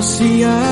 Lucia.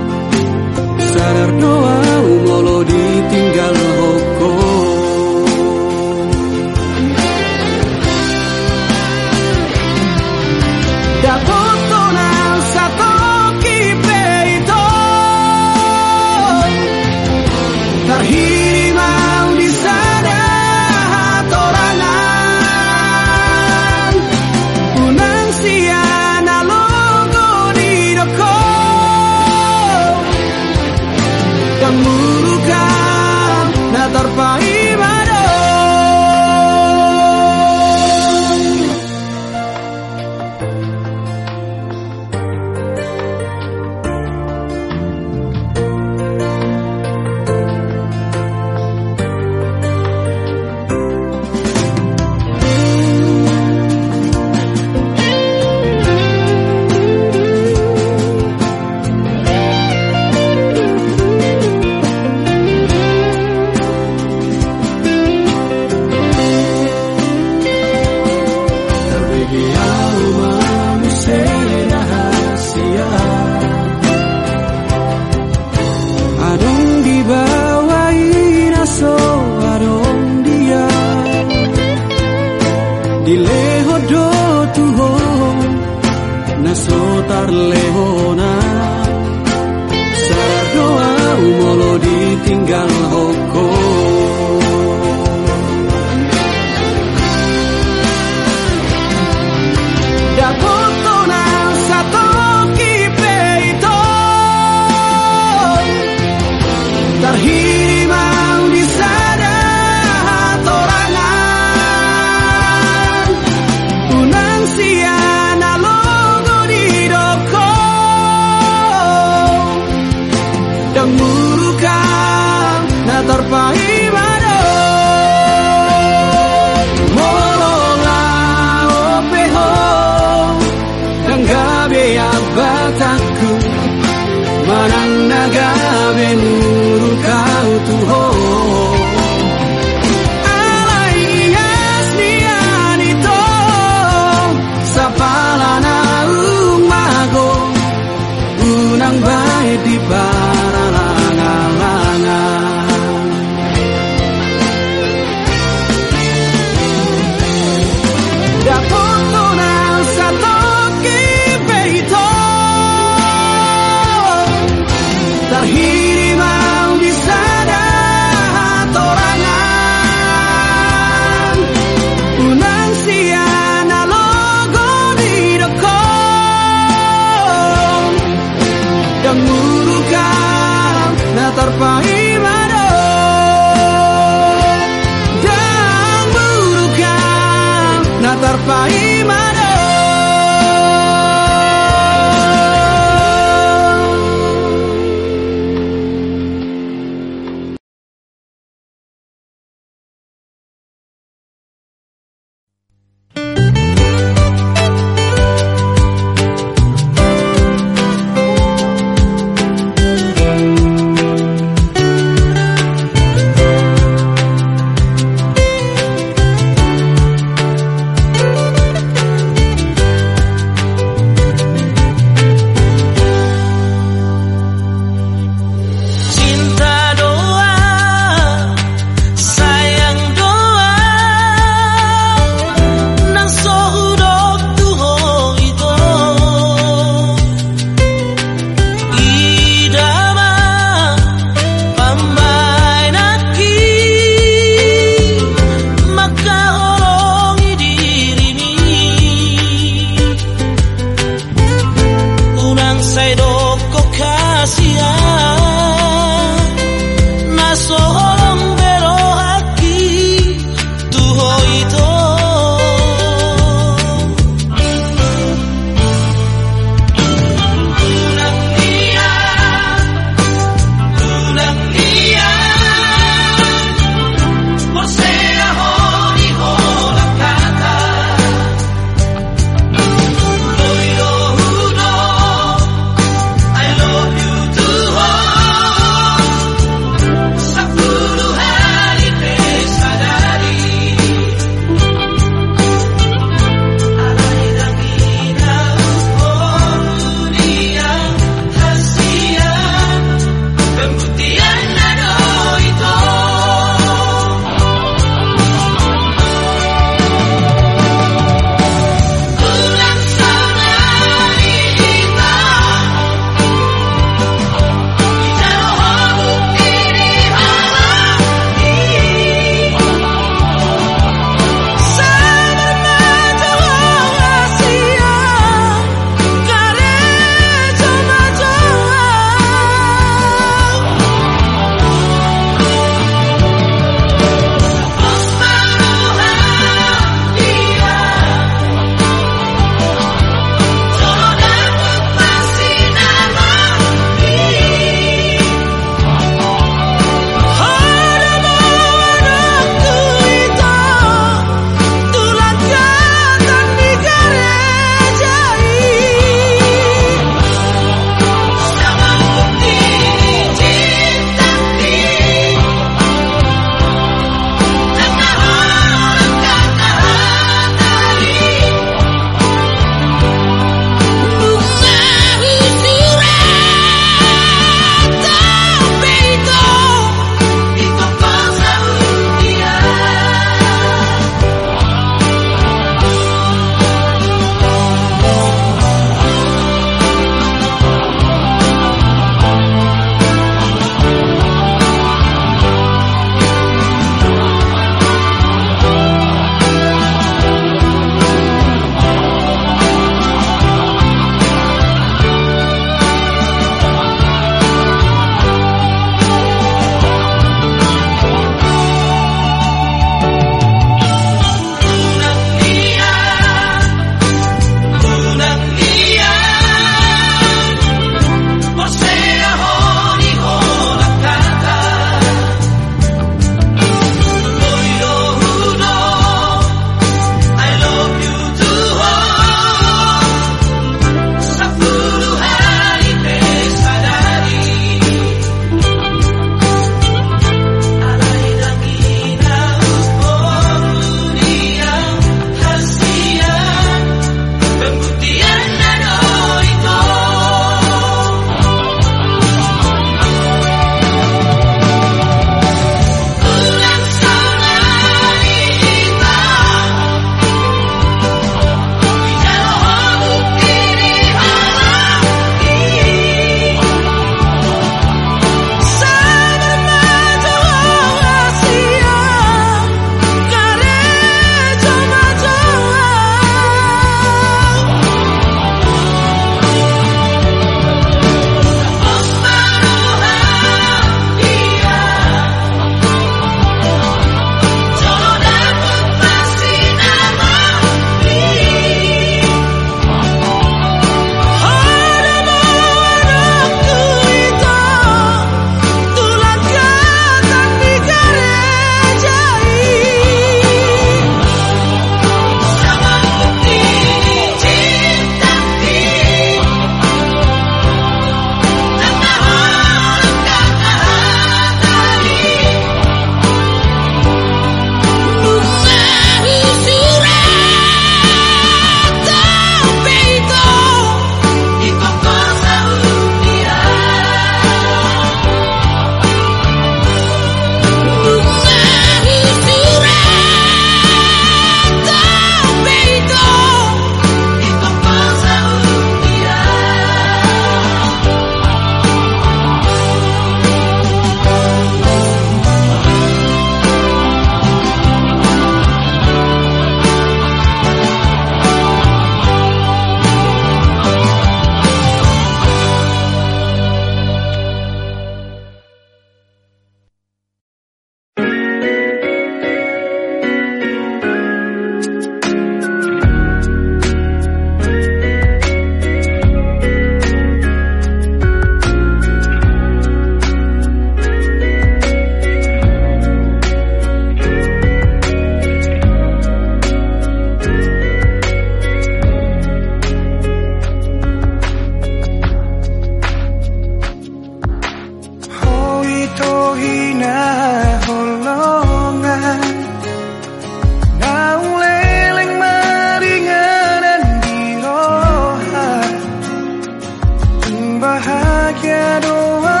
bahagia doa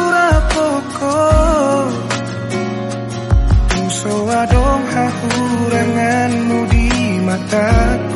ura poko Musoa dong hahuranganmu di mataku.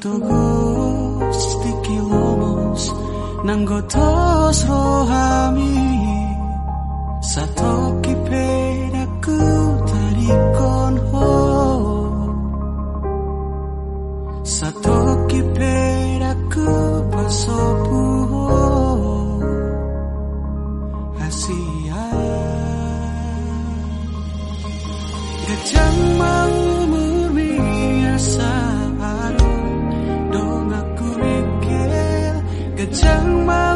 todos tikilomos nang gotos rohami sato kipedaku tarikon ho sato kipedaku pasopu ho hasia Kecang mang 怎么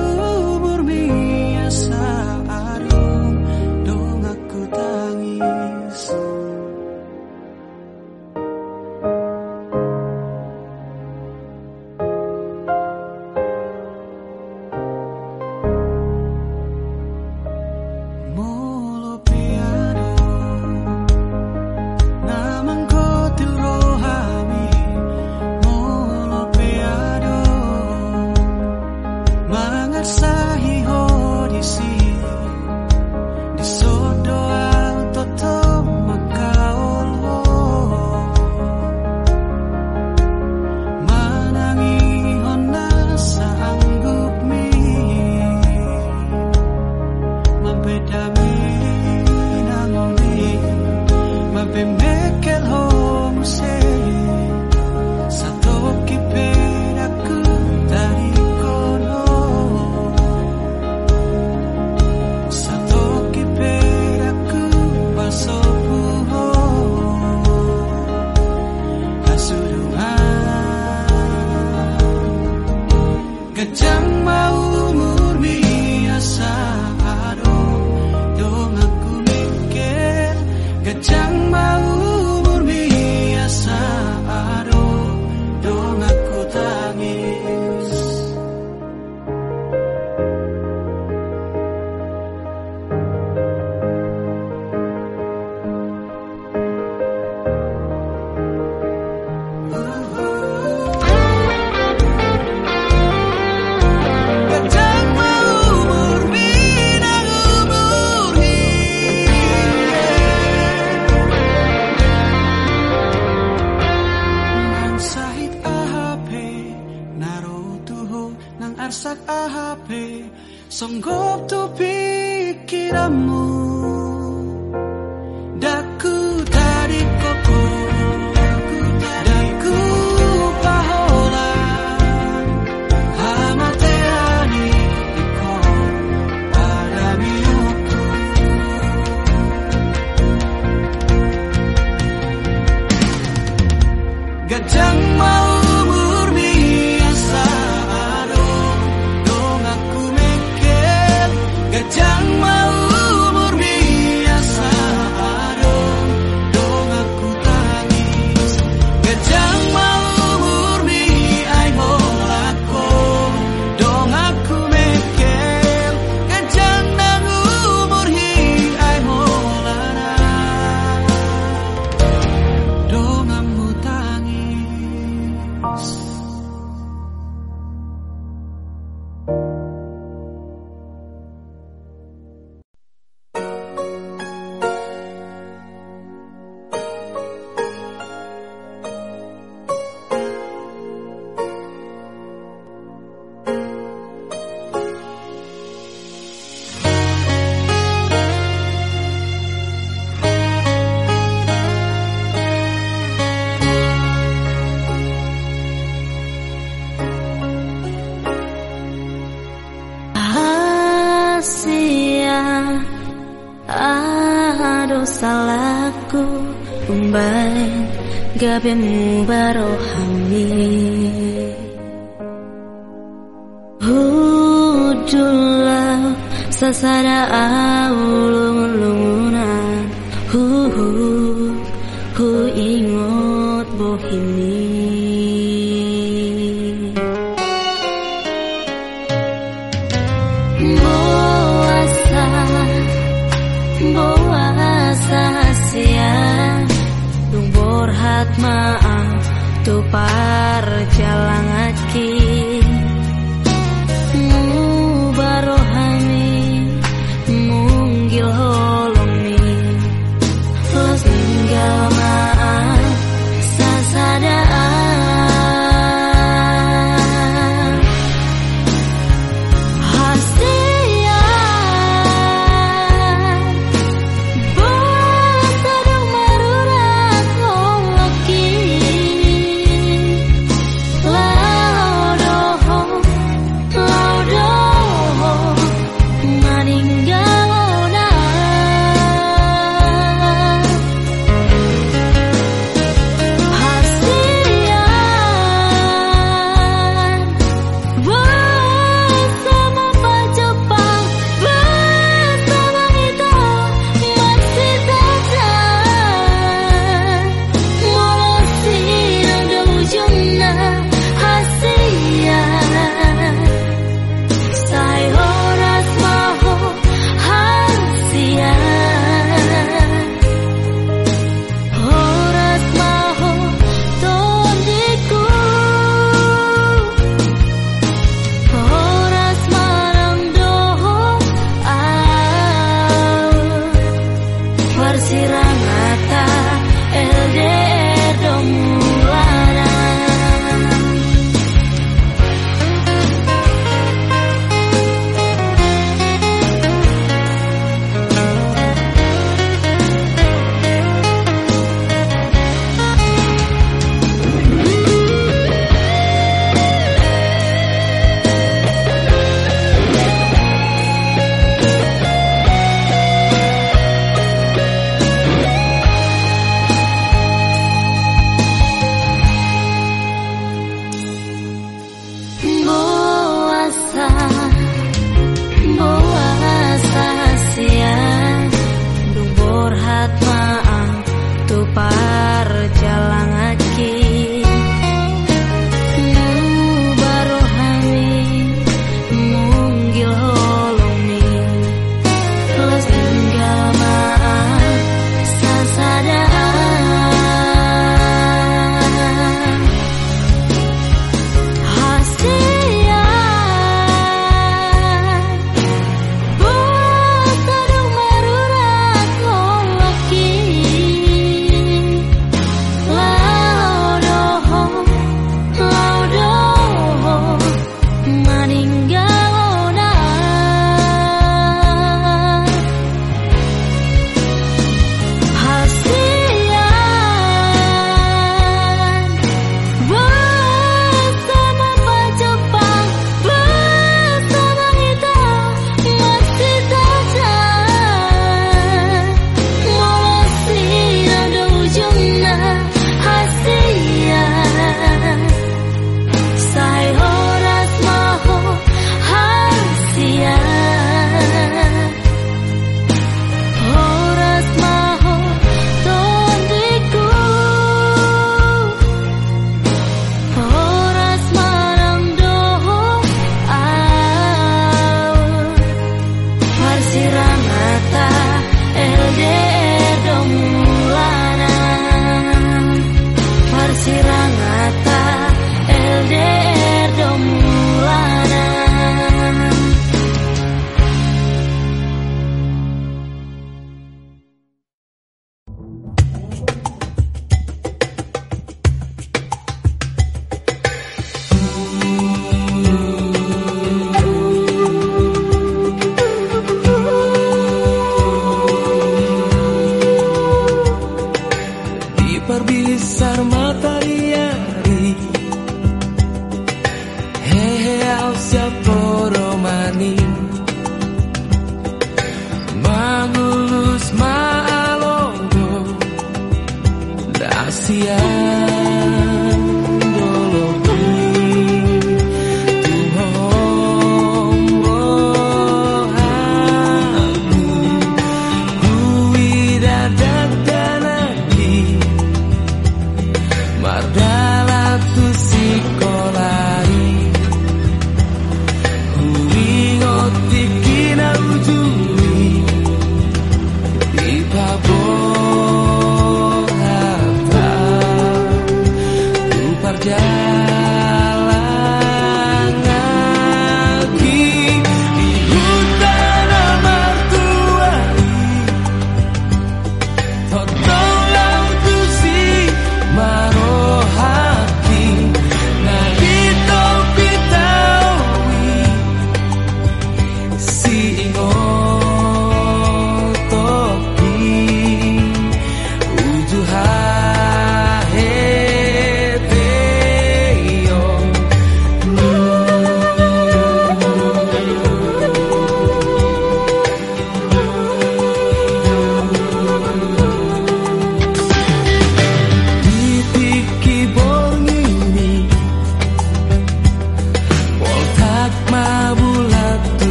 jalan